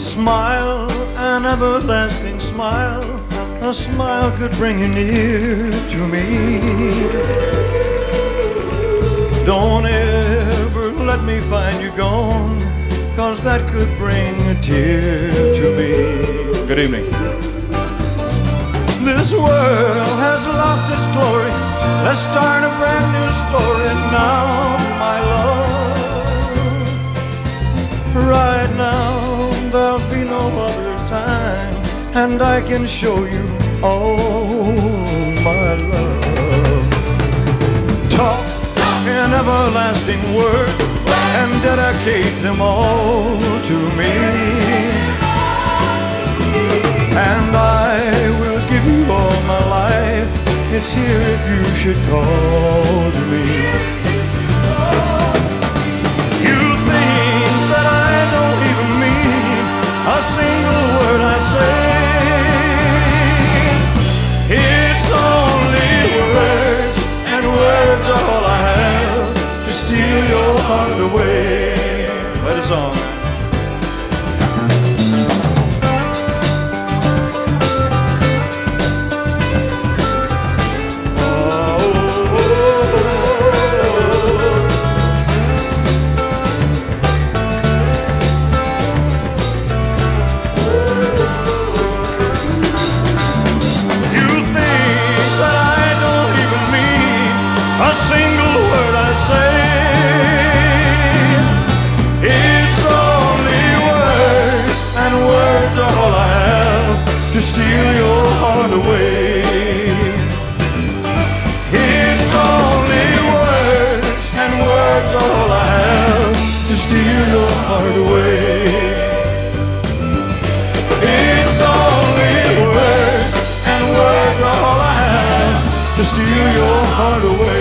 smile, an everlasting smile, a smile could bring you near to me. Don't ever let me find you gone, cause that could bring a tear to me. Good evening. This world has lost its glory. Let's start a brand new story now, be no other time, and I can show you all my love. Talk an everlasting word and dedicate them all to me. And I will give you all my life. It's here if you should call to me. Words are all I have to steal your heart away. Let us on. To steal your heart away. It's only words, and words all I have to steal your heart away. It's only words, and words all I have to steal your heart away.